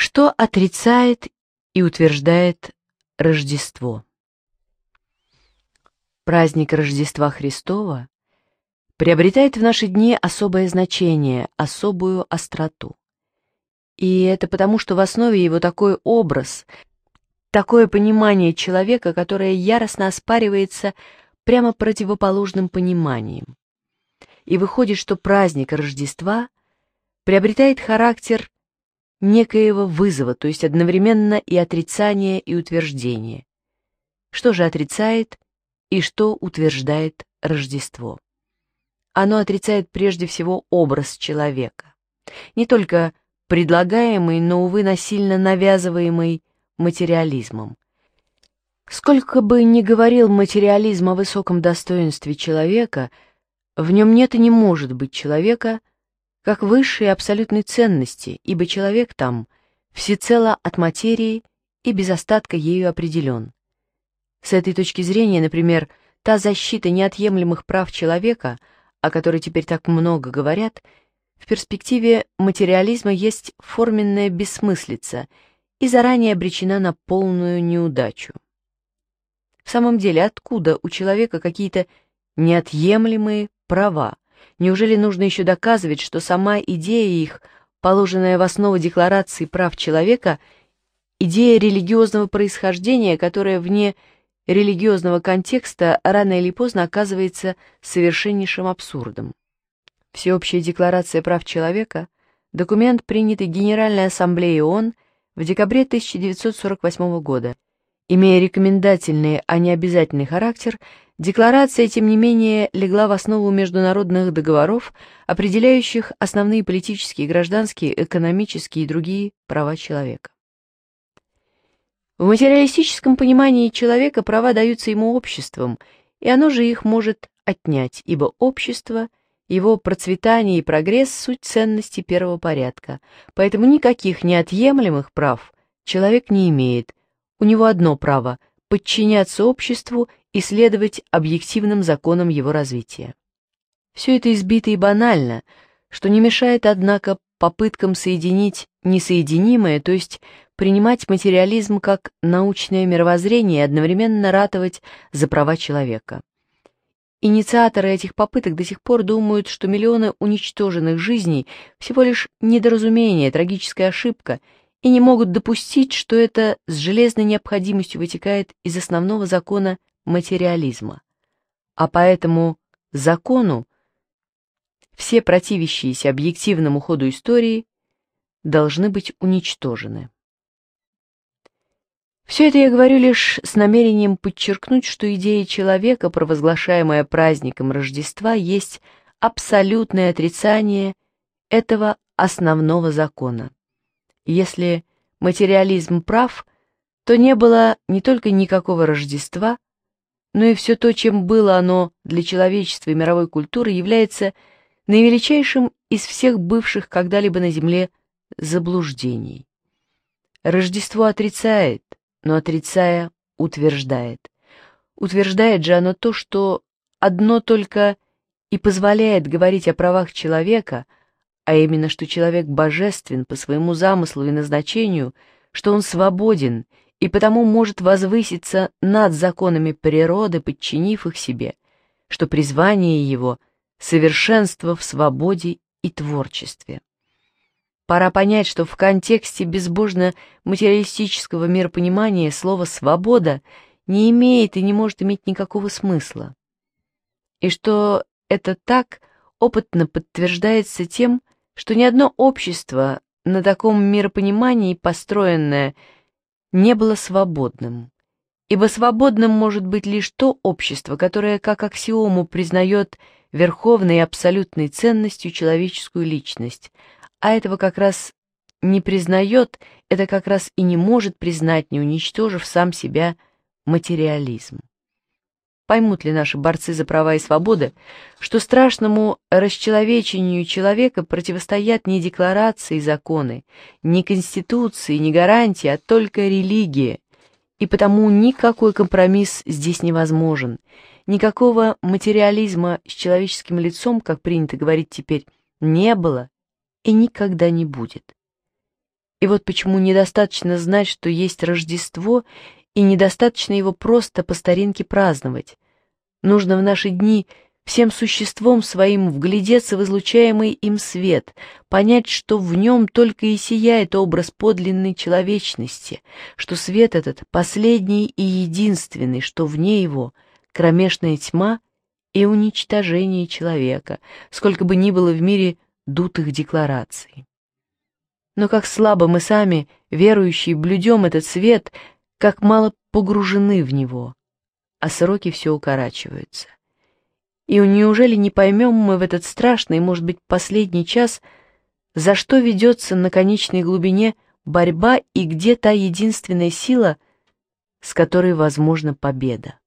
что отрицает и утверждает Рождество. Праздник Рождества Христова приобретает в наши дни особое значение, особую остроту. И это потому, что в основе его такой образ, такое понимание человека, которое яростно оспаривается прямо противоположным пониманием. И выходит, что праздник Рождества приобретает характер некоего вызова, то есть одновременно и отрицание, и утверждение. Что же отрицает и что утверждает Рождество? Оно отрицает прежде всего образ человека. Не только предлагаемый, но, увы, насильно навязываемый материализмом. Сколько бы ни говорил материализм о высоком достоинстве человека, в нем нет и не может быть человека – как высшей абсолютной ценности, ибо человек там всецело от материи и без остатка ею определен. С этой точки зрения, например, та защита неотъемлемых прав человека, о которой теперь так много говорят, в перспективе материализма есть форменная бессмыслица и заранее обречена на полную неудачу. В самом деле, откуда у человека какие-то неотъемлемые права? Неужели нужно еще доказывать, что сама идея их, положенная в основу Декларации прав человека, идея религиозного происхождения, которая вне религиозного контекста рано или поздно оказывается совершеннейшим абсурдом? Всеобщая декларация прав человека, документ, принятый Генеральной Ассамблеей ООН в декабре 1948 года, Имея рекомендательный, а не обязательный характер, декларация, тем не менее, легла в основу международных договоров, определяющих основные политические, гражданские, экономические и другие права человека. В материалистическом понимании человека права даются ему обществом, и оно же их может отнять, ибо общество, его процветание и прогресс – суть ценности первого порядка, поэтому никаких неотъемлемых прав человек не имеет – у него одно право – подчиняться обществу и следовать объективным законам его развития. Все это избито и банально, что не мешает, однако, попыткам соединить несоединимое, то есть принимать материализм как научное мировоззрение и одновременно ратовать за права человека. Инициаторы этих попыток до сих пор думают, что миллионы уничтоженных жизней – всего лишь недоразумение, трагическая ошибка, и не могут допустить, что это с железной необходимостью вытекает из основного закона материализма. А поэтому закону все противящиеся объективному ходу истории должны быть уничтожены. Все это я говорю лишь с намерением подчеркнуть, что идея человека, провозглашаемая праздником Рождества, есть абсолютное отрицание этого основного закона. Если материализм прав, то не было не только никакого Рождества, но и все то, чем было оно для человечества и мировой культуры, является наивеличайшим из всех бывших когда-либо на Земле заблуждений. Рождество отрицает, но отрицая утверждает. Утверждает же оно то, что одно только и позволяет говорить о правах человека – а именно, что человек божествен по своему замыслу и назначению, что он свободен и потому может возвыситься над законами природы, подчинив их себе, что призвание его — совершенство в свободе и творчестве. Пора понять, что в контексте безбожно-материалистического миропонимания слово «свобода» не имеет и не может иметь никакого смысла. И что это так опытно подтверждается тем, что ни одно общество, на таком миропонимании построенное, не было свободным, ибо свободным может быть лишь то общество, которое как аксиому признает верховной и абсолютной ценностью человеческую личность, а этого как раз не признает, это как раз и не может признать, не уничтожив сам себя материализм поймут ли наши борцы за права и свободы, что страшному расчеловечению человека противостоят не декларации и законы, не конституции, не гарантии, а только религия, и потому никакой компромисс здесь невозможен, никакого материализма с человеческим лицом, как принято говорить теперь, не было и никогда не будет. И вот почему недостаточно знать, что есть Рождество, и недостаточно его просто по старинке праздновать. Нужно в наши дни всем существом своим вглядеться в излучаемый им свет, понять, что в нем только и сияет образ подлинной человечности, что свет этот последний и единственный, что вне его кромешная тьма и уничтожение человека, сколько бы ни было в мире дутых деклараций. Но как слабо мы сами, верующие, блюдем этот свет, как мало погружены в него а сроки все укорачиваются. И неужели не поймем мы в этот страшный, может быть, последний час, за что ведется на конечной глубине борьба и где та единственная сила, с которой возможна победа?